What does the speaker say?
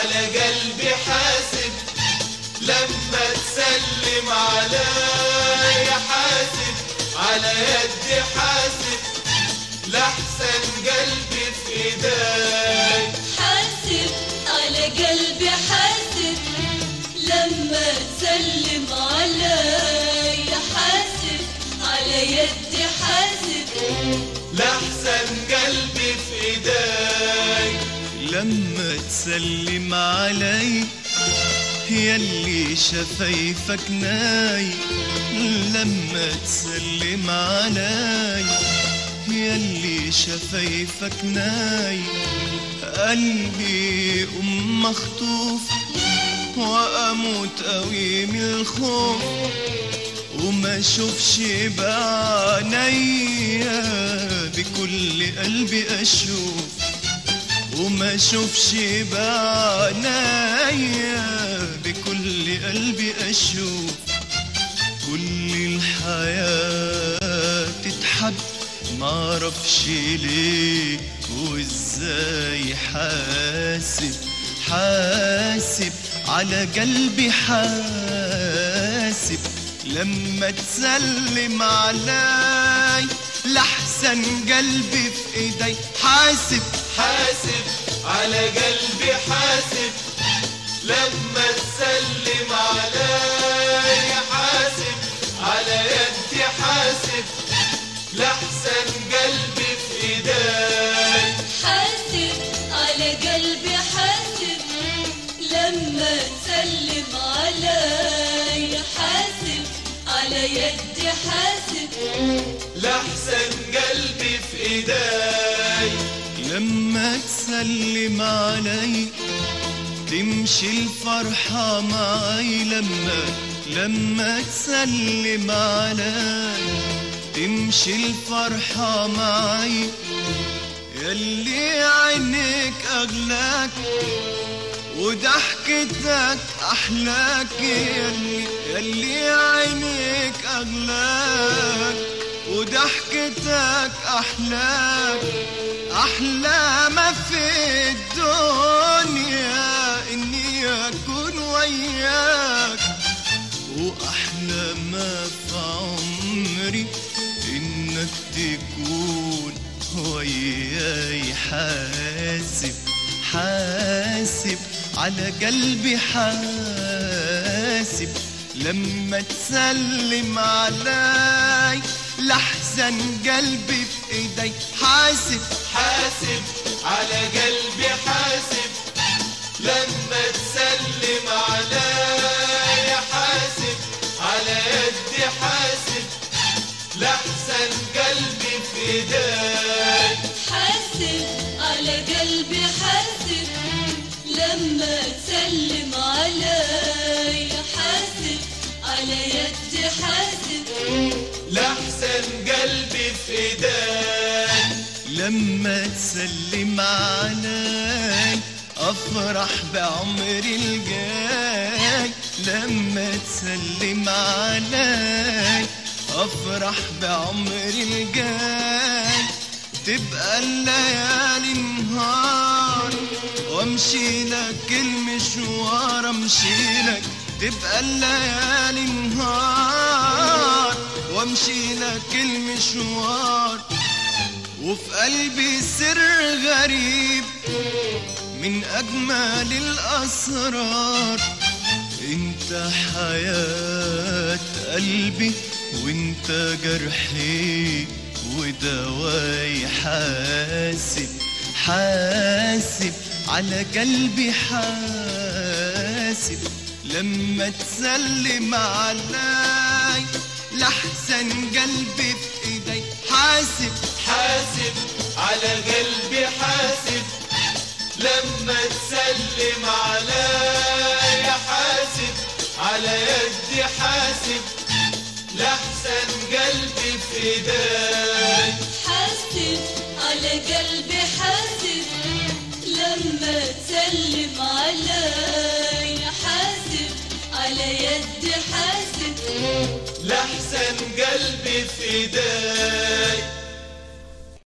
على قلبي حاسب لما تسلم عليا حاسب على يدي حاسب لحسن قلبي في ايداي حاسب على قلبي حاسب لما تسلم علي حاسب على يدي حاسب. لحسن قلبي في ايداي لما تسلم علي يلي شفايفك ناي. لما تسلم علي يلي شفايفك ناي. قلبي أم مخطوف وأموت قوي من الخوف. وما اشوفش بعينيا بكل قلبي أشوف. وما اشوفش بعينيا بكل قلبي أشوف كل الحياة تتحب. معرفش ليه وإزاي حاسب حاسب على قلبي حاسب لما تسلم علي لحسن قلبي في إيدي حاسب حاسب على قلبي حاسب. لما تسلم عليا حاسب على يدي حاسب. لحسن قلبي في ايداي حاسب على قلبي حاسب. لما تسلم علي حاسب على يدي حاسب. لحسن قلبي في ايداي لما تسلم علي تمشي الفرحة معي. لما لما تسلم علي تمشي الفرحة معي. يلي عينك أغلاك وضحكتك أحلاك. يلي عينك أغلاك وضحكتك أحلاك. أحلى ما في الدنيا إني أكون وياك. وأحلى ما في عمري إنك تكون وياي. حاسب حاسب على قلبي حاسب. لما تسلم علي لحسن قلبي في إيدي. حاسب حاسب على قلبي حاسب. لما تسلم عليا حاسب على يدي حاسب. لحسن قلبي في ايداي حاسب على قلبي حاسب. لما تسلم علي لما تسلم علي أفرح بعمري الجاي. لما تسلم علي أفرح بعمري الجاي. تبقى الليالي نهار وامشي لك المشوار امشي لك. تبقى الليالي نهار وامشي لك المشوار. وفي قلبي سر غريب. من أجمل الأسرار. إنت حياة قلبي وإنت جرحي ودواي حاسب حاسب على قلبي حاسب. لما تسلم علي لحسن قلبي يدي حاسب لحسن قلبي في ايداي حاسب على قلبي حاسب لما تسلم علي. حاسب على يدي حاسب. لحسن قلبي في ايداي